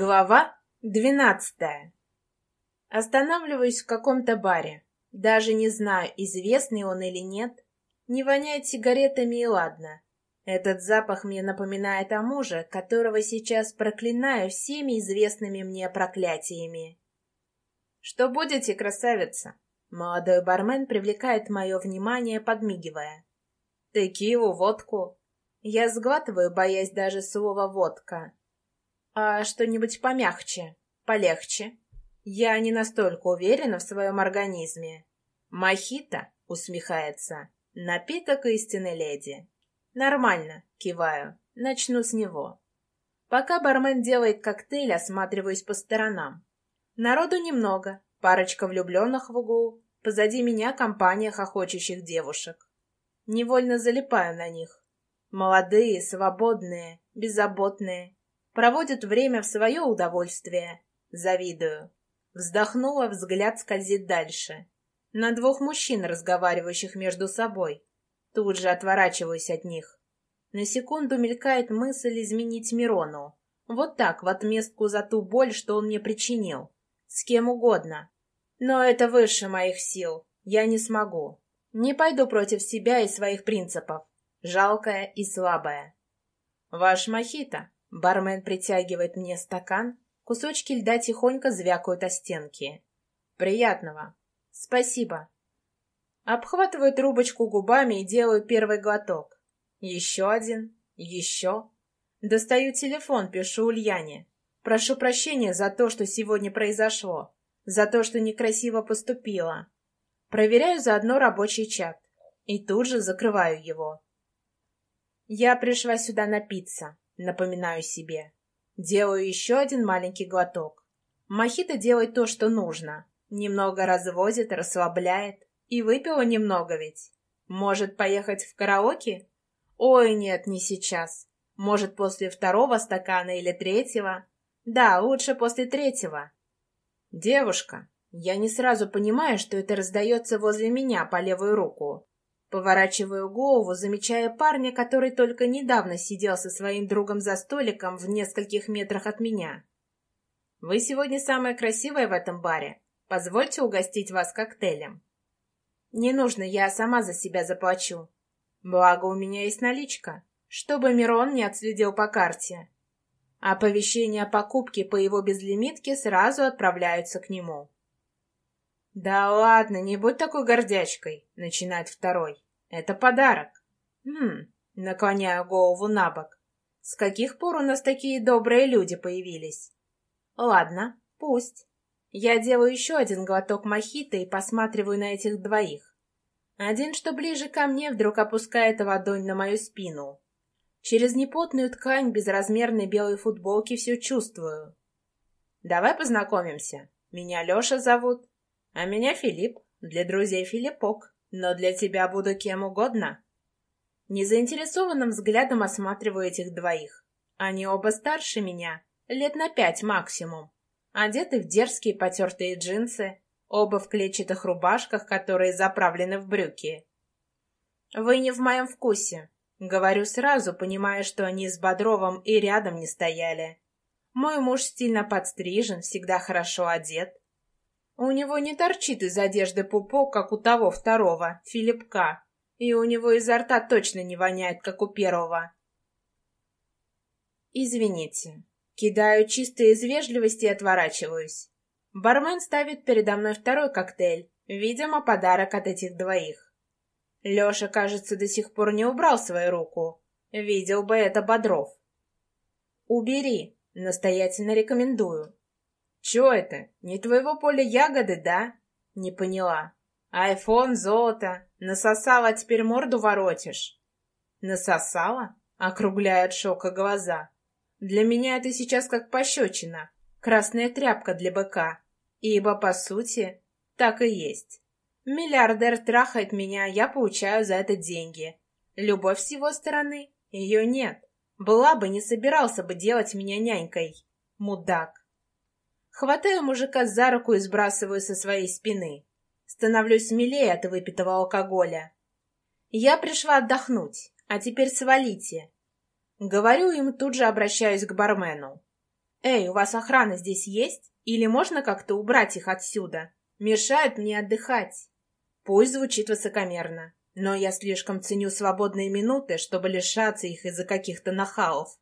Глава двенадцатая. Останавливаюсь в каком-то баре. Даже не знаю, известный он или нет. Не воняет сигаретами и ладно. Этот запах мне напоминает о муже, которого сейчас проклинаю всеми известными мне проклятиями. «Что будете, красавица?» Молодой бармен привлекает мое внимание, подмигивая. «Текилу, водку». Я сглатываю, боясь даже слова «водка». А что-нибудь помягче, полегче? Я не настолько уверена в своем организме. Мохито, усмехается, напиток истинной леди. Нормально, киваю, начну с него. Пока бармен делает коктейль, осматриваюсь по сторонам. Народу немного, парочка влюбленных в углу, позади меня компания хохочущих девушек. Невольно залипаю на них. Молодые, свободные, беззаботные, Проводят время в свое удовольствие. Завидую. Вздохнула, взгляд скользит дальше. На двух мужчин, разговаривающих между собой. Тут же отворачиваюсь от них. На секунду мелькает мысль изменить Мирону. Вот так, в отместку за ту боль, что он мне причинил. С кем угодно. Но это выше моих сил. Я не смогу. Не пойду против себя и своих принципов. Жалкая и слабая. Ваш мохито. Бармен притягивает мне стакан, кусочки льда тихонько звякают о стенки. «Приятного!» «Спасибо!» Обхватываю трубочку губами и делаю первый глоток. Еще один, еще. Достаю телефон, пишу Ульяне. Прошу прощения за то, что сегодня произошло, за то, что некрасиво поступила. Проверяю заодно рабочий чат и тут же закрываю его. Я пришла сюда напиться напоминаю себе. Делаю еще один маленький глоток. Мохито делает то, что нужно. Немного развозит, расслабляет. И выпила немного ведь. Может, поехать в караоке? Ой, нет, не сейчас. Может, после второго стакана или третьего? Да, лучше после третьего. Девушка, я не сразу понимаю, что это раздается возле меня по левую руку. Поворачиваю голову, замечая парня, который только недавно сидел со своим другом за столиком в нескольких метрах от меня. «Вы сегодня самая красивая в этом баре. Позвольте угостить вас коктейлем». «Не нужно, я сама за себя заплачу. Благо, у меня есть наличка, чтобы Мирон не отследил по карте. Оповещения о покупке по его безлимитке сразу отправляются к нему». «Да ладно, не будь такой гордячкой», — начинает второй. «Это подарок». «Хм», — наклоняю голову на бок. «С каких пор у нас такие добрые люди появились?» «Ладно, пусть». Я делаю еще один глоток мохито и посматриваю на этих двоих. Один, что ближе ко мне, вдруг опускает ладонь на мою спину. Через непотную ткань безразмерной белой футболки все чувствую. «Давай познакомимся. Меня Леша зовут. А меня Филипп, для друзей Филиппок, но для тебя буду кем угодно. Незаинтересованным взглядом осматриваю этих двоих. Они оба старше меня, лет на пять максимум. Одеты в дерзкие потертые джинсы, оба в клетчатых рубашках, которые заправлены в брюки. «Вы не в моем вкусе», — говорю сразу, понимая, что они с Бодровым и рядом не стояли. Мой муж стильно подстрижен, всегда хорошо одет, у него не торчит из одежды пупок, как у того второго, Филипка. И у него изо рта точно не воняет, как у первого. Извините. Кидаю чисто из вежливости и отворачиваюсь. Бармен ставит передо мной второй коктейль. Видимо, подарок от этих двоих. Леша, кажется, до сих пор не убрал свою руку. Видел бы это Бодров. «Убери», — настоятельно рекомендую. «Чё это? Не твоего поля ягоды, да?» «Не поняла. Айфон, золото. Насосала, а теперь морду воротишь?» «Насосала?» — округляя от шока глаза. «Для меня это сейчас как пощечина. Красная тряпка для быка. Ибо, по сути, так и есть. Миллиардер трахает меня, я получаю за это деньги. Любовь с его стороны? Ее нет. Была бы, не собирался бы делать меня нянькой. Мудак. Хватаю мужика за руку и сбрасываю со своей спины. Становлюсь смелее от выпитого алкоголя. Я пришла отдохнуть, а теперь свалите. Говорю им, тут же обращаюсь к бармену. «Эй, у вас охрана здесь есть? Или можно как-то убрать их отсюда? Мешают мне отдыхать». Пусть звучит высокомерно, но я слишком ценю свободные минуты, чтобы лишаться их из-за каких-то нахалов.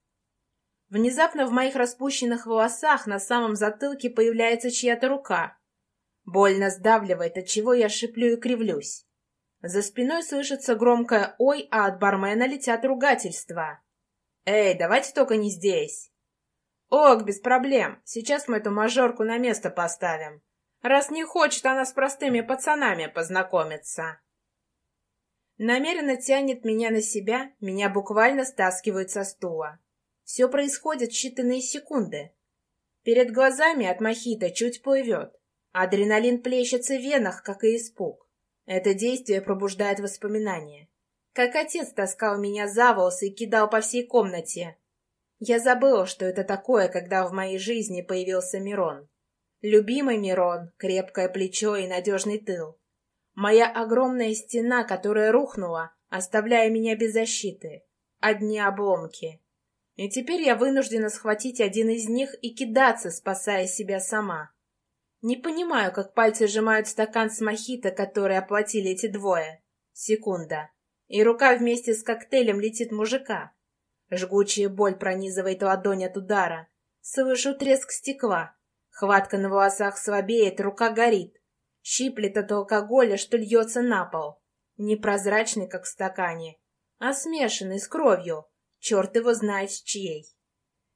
Внезапно в моих распущенных волосах на самом затылке появляется чья-то рука. Больно сдавливает, от чего я шиплю и кривлюсь. За спиной слышится громкое «Ой», а от бармена летят ругательства. «Эй, давайте только не здесь!» «Ок, без проблем. Сейчас мы эту мажорку на место поставим. Раз не хочет она с простыми пацанами познакомиться». Намеренно тянет меня на себя, меня буквально стаскивают со стула. Все происходит в считанные секунды. Перед глазами от мохито чуть плывет. Адреналин плещется в венах, как и испуг. Это действие пробуждает воспоминания. Как отец таскал меня за волосы и кидал по всей комнате. Я забыла, что это такое, когда в моей жизни появился Мирон. Любимый Мирон, крепкое плечо и надежный тыл. Моя огромная стена, которая рухнула, оставляя меня без защиты. Одни обломки. И теперь я вынуждена схватить один из них и кидаться, спасая себя сама. Не понимаю, как пальцы сжимают стакан с мохито, который оплатили эти двое. Секунда. И рука вместе с коктейлем летит мужика. Жгучая боль пронизывает ладонь от удара. Слышу треск стекла. Хватка на волосах слабеет, рука горит. Щиплет от алкоголя, что льется на пол. Непрозрачный, как в стакане, а смешанный с кровью. Черт его знает с чьей.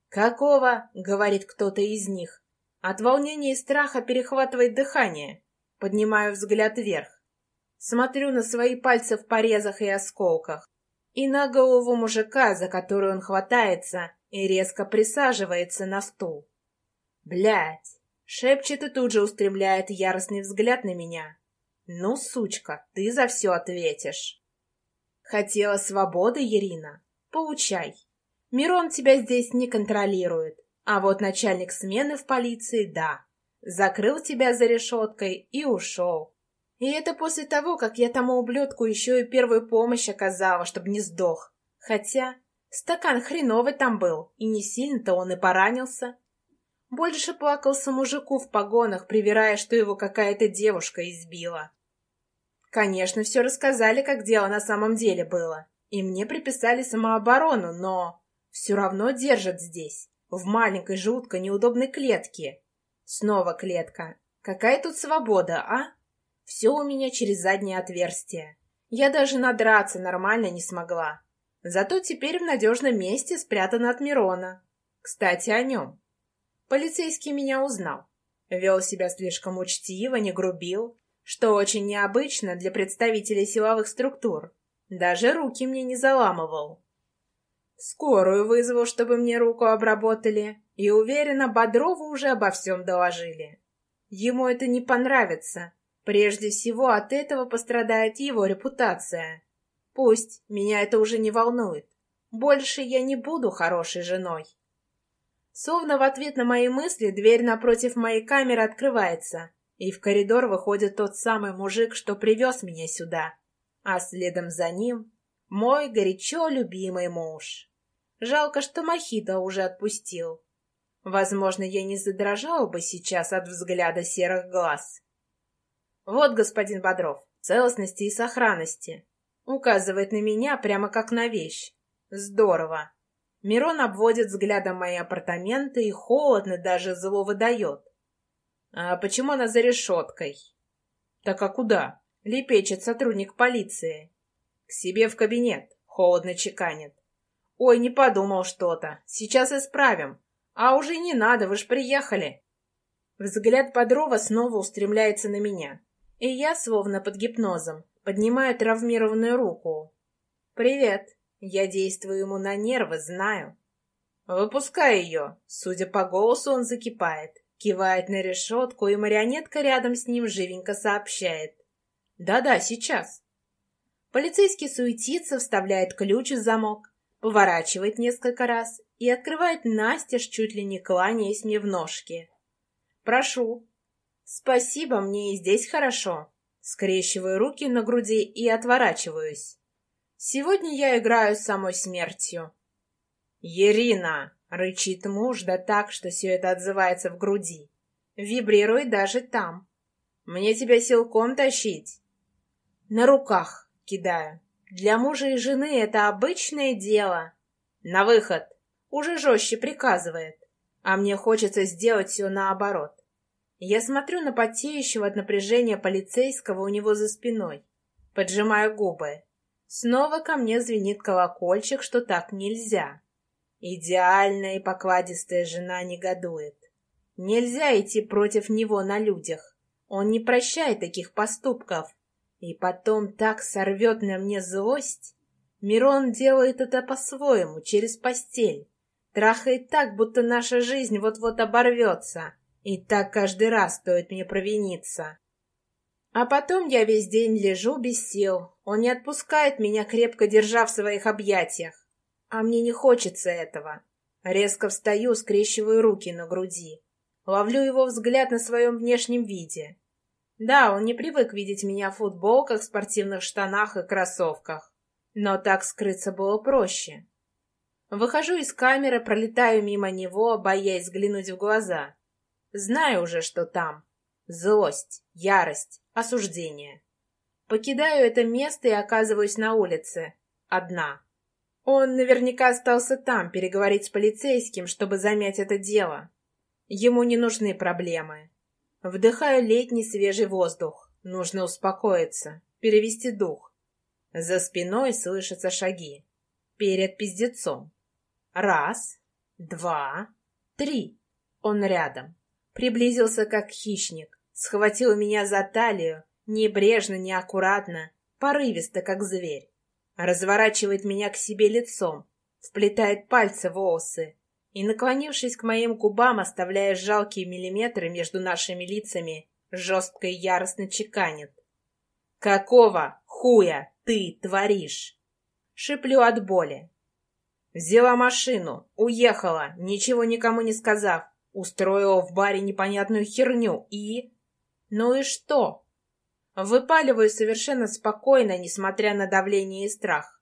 «Какого?» — говорит кто-то из них. От волнения и страха перехватывает дыхание. Поднимаю взгляд вверх. Смотрю на свои пальцы в порезах и осколках. И на голову мужика, за которую он хватается, и резко присаживается на стул. Блять! Шепчет и тут же устремляет яростный взгляд на меня. Ну, сучка, ты за все ответишь. Хотела свободы, Ирина? Получай. Мирон тебя здесь не контролирует. А вот начальник смены в полиции — да. Закрыл тебя за решеткой и ушел. И это после того, как я тому ублюдку еще и первую помощь оказала, чтобы не сдох. Хотя стакан хреновый там был, и не сильно-то он и поранился. Больше плакался мужику в погонах, привирая, что его какая-то девушка избила. Конечно, все рассказали, как дело на самом деле было и мне приписали самооборону, но все равно держат здесь, в маленькой жутко неудобной клетке. Снова клетка. Какая тут свобода, а? Все у меня через заднее отверстие. Я даже надраться нормально не смогла. Зато теперь в надежном месте спрятан от Мирона. Кстати, о нем. Полицейский меня узнал. Вел себя слишком учтиво, не грубил, что очень необычно для представителей силовых структур. Даже руки мне не заламывал. Скорую вызвал, чтобы мне руку обработали, и, уверенно, Бодрову уже обо всем доложили. Ему это не понравится. Прежде всего, от этого пострадает его репутация. Пусть, меня это уже не волнует. Больше я не буду хорошей женой. Словно в ответ на мои мысли дверь напротив моей камеры открывается, и в коридор выходит тот самый мужик, что привез меня сюда а следом за ним мой горячо любимый муж. Жалко, что Мохито уже отпустил. Возможно, я не задрожал бы сейчас от взгляда серых глаз. Вот, господин Бодров, целостности и сохранности. Указывает на меня прямо как на вещь. Здорово. Мирон обводит взглядом мои апартаменты и холодно даже зло выдает. А почему она за решеткой? Так а куда? Лепечет сотрудник полиции. К себе в кабинет. Холодно чеканит. Ой, не подумал что-то. Сейчас исправим. А уже не надо, вы ж приехали. Взгляд Бодрова снова устремляется на меня. И я, словно под гипнозом, поднимаю травмированную руку. «Привет. Я действую ему на нервы, знаю». «Выпускай ее». Судя по голосу, он закипает. Кивает на решетку, и марионетка рядом с ним живенько сообщает. Да-да, сейчас. Полицейский суетится, вставляет ключ в замок, поворачивает несколько раз и открывает настежь, чуть ли не кланяясь мне в ножки. «Прошу». «Спасибо, мне и здесь хорошо». Скрещиваю руки на груди и отворачиваюсь. Сегодня я играю с самой смертью. «Ирина!» — Рычит муж, да так, что все это отзывается в груди. Вибрирует даже там. Мне тебя силком тащить? На руках кидаю. Для мужа и жены это обычное дело. На выход. Уже жестче приказывает. А мне хочется сделать все наоборот. Я смотрю на потеющего от напряжения полицейского у него за спиной. Поджимаю губы. Снова ко мне звенит колокольчик, что так нельзя. Идеальная и покладистая жена негодует. Нельзя идти против него на людях. Он не прощает таких поступков. И потом так сорвет на мне злость. Мирон делает это по-своему, через постель. Трахает так, будто наша жизнь вот-вот оборвется. И так каждый раз стоит мне провиниться. А потом я весь день лежу без сил. Он не отпускает меня, крепко держа в своих объятиях. А мне не хочется этого. Резко встаю, скрещиваю руки на груди. Ловлю его взгляд на своем внешнем виде. Да, он не привык видеть меня в футболках, спортивных штанах и кроссовках. Но так скрыться было проще. Выхожу из камеры, пролетаю мимо него, боясь взглянуть в глаза. Знаю уже, что там. Злость, ярость, осуждение. Покидаю это место и оказываюсь на улице. Одна. Он наверняка остался там переговорить с полицейским, чтобы замять это дело. Ему не нужны проблемы. Вдыхаю летний свежий воздух. Нужно успокоиться, перевести дух. За спиной слышатся шаги. Перед пиздецом. Раз, два, три. Он рядом. Приблизился как хищник, схватил меня за талию, небрежно, неаккуратно, порывисто, как зверь. Разворачивает меня к себе лицом, вплетает пальцы в волосы и, наклонившись к моим губам, оставляя жалкие миллиметры между нашими лицами, жестко и яростно чеканит. «Какого хуя ты творишь?» Шиплю от боли. Взяла машину, уехала, ничего никому не сказав, Устроила в баре непонятную херню и... Ну и что? Выпаливаю совершенно спокойно, несмотря на давление и страх.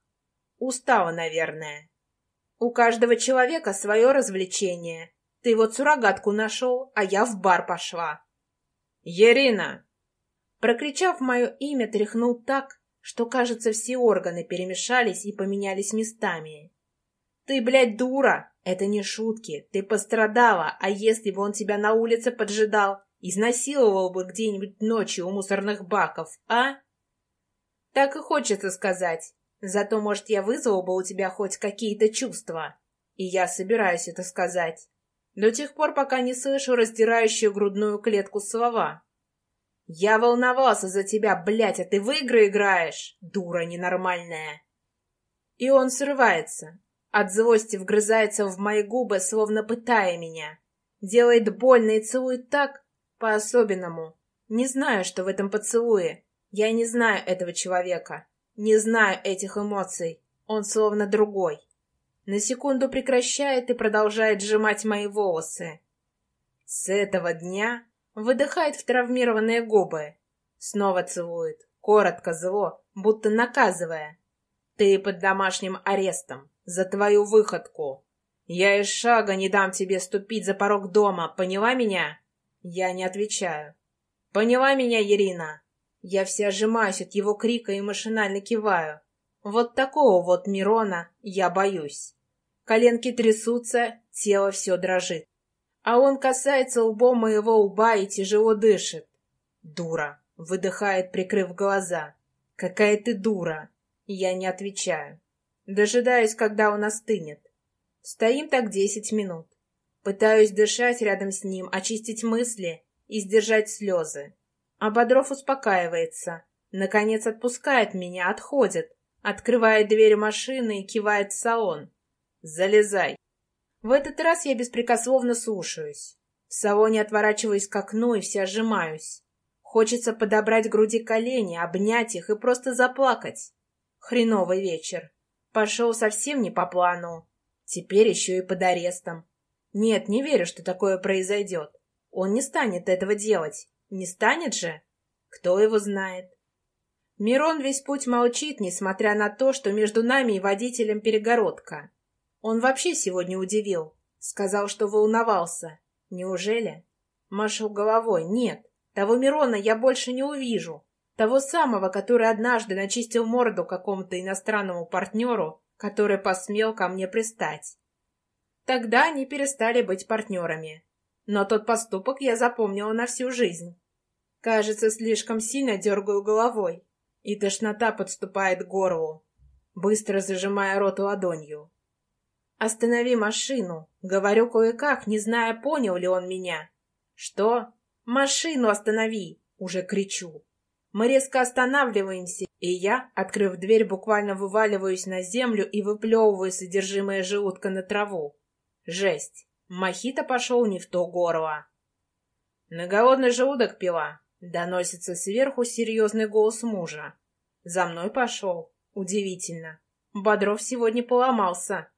Устала, наверное. У каждого человека свое развлечение. Ты вот суррогатку нашел, а я в бар пошла. «Ерина!» Прокричав мое имя, тряхнул так, что, кажется, все органы перемешались и поменялись местами. «Ты, блядь, дура! Это не шутки. Ты пострадала, а если бы он тебя на улице поджидал, изнасиловал бы где-нибудь ночью у мусорных баков, а? Так и хочется сказать. Зато, может, я вызвал бы у тебя хоть какие-то чувства. И я собираюсь это сказать. До тех пор, пока не слышу раздирающую грудную клетку слова. Я волновался за тебя, блядь, а ты в игры играешь, дура ненормальная. И он срывается, от злости вгрызается в мои губы, словно пытая меня. Делает больно и целует так, по-особенному. Не знаю, что в этом поцелуе. Я не знаю этого человека. Не знаю этих эмоций. Он словно другой. На секунду прекращает и продолжает сжимать мои волосы. С этого дня выдыхает в травмированные губы. Снова целует, коротко, зло, будто наказывая. Ты под домашним арестом за твою выходку. Я и шага не дам тебе ступить за порог дома, поняла меня? Я не отвечаю. Поняла меня, Ирина? Я вся сжимаюсь от его крика и машинально киваю. Вот такого вот Мирона я боюсь. Коленки трясутся, тело все дрожит. А он касается лбом моего лба и тяжело дышит. Дура, выдыхает, прикрыв глаза. Какая ты дура. Я не отвечаю. Дожидаюсь, когда он остынет. Стоим так десять минут. Пытаюсь дышать рядом с ним, очистить мысли и сдержать слезы. А Бодров успокаивается. Наконец отпускает меня, отходит. Открывает дверь машины и кивает в салон. «Залезай». В этот раз я беспрекословно слушаюсь. В салоне отворачиваюсь к окну и вся сжимаюсь. Хочется подобрать груди колени, обнять их и просто заплакать. Хреновый вечер. Пошел совсем не по плану. Теперь еще и под арестом. Нет, не верю, что такое произойдет. Он не станет этого делать. Не станет же? Кто его знает? Мирон весь путь молчит, несмотря на то, что между нами и водителем перегородка. Он вообще сегодня удивил. Сказал, что волновался. Неужели? Машу головой. Нет, того Мирона я больше не увижу. Того самого, который однажды начистил морду какому-то иностранному партнеру, который посмел ко мне пристать. Тогда они перестали быть партнерами. Но тот поступок я запомнила на всю жизнь. Кажется, слишком сильно дергаю головой, и тошнота подступает к горлу, быстро зажимая рот ладонью. «Останови машину!» — говорю кое-как, не зная, понял ли он меня. «Что? Машину останови!» — уже кричу. Мы резко останавливаемся, и я, открыв дверь, буквально вываливаюсь на землю и выплевываю содержимое желудка на траву. Жесть! Мохито пошел не в то горло. «На голодный желудок пила», — доносится сверху серьезный голос мужа. «За мной пошел. Удивительно. Бодров сегодня поломался».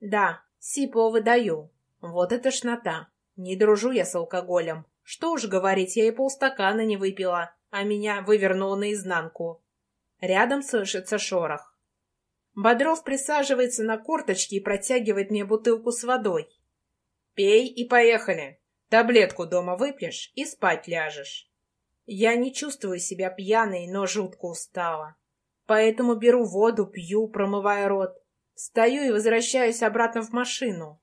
«Да, сипло выдаю. Вот это шнота. Не дружу я с алкоголем. Что уж говорить, я и полстакана не выпила, а меня вывернуло наизнанку». Рядом слышится шорох. Бодров присаживается на корточки и протягивает мне бутылку с водой. «Пей и поехали. Таблетку дома выпьешь и спать ляжешь». Я не чувствую себя пьяной, но жутко устала. Поэтому беру воду, пью, промывая рот. Встаю и возвращаюсь обратно в машину.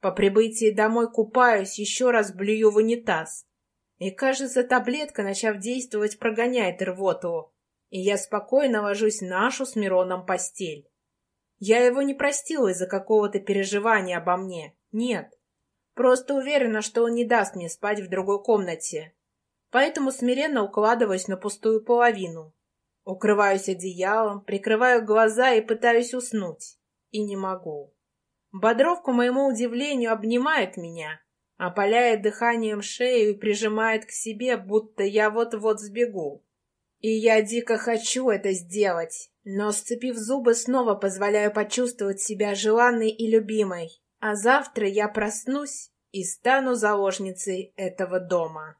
По прибытии домой купаюсь, еще раз блюю в унитаз. И, кажется, таблетка, начав действовать, прогоняет рвоту. И я спокойно ложусь нашу с Мироном постель. Я его не простила из-за какого-то переживания обо мне. Нет. Просто уверена, что он не даст мне спать в другой комнате. Поэтому смиренно укладываюсь на пустую половину. Укрываюсь одеялом, прикрываю глаза и пытаюсь уснуть. И не могу. Бодров, к моему удивлению, обнимает меня, опаляет дыханием шею и прижимает к себе, будто я вот-вот сбегу. И я дико хочу это сделать, но, сцепив зубы, снова позволяю почувствовать себя желанной и любимой. А завтра я проснусь и стану заложницей этого дома.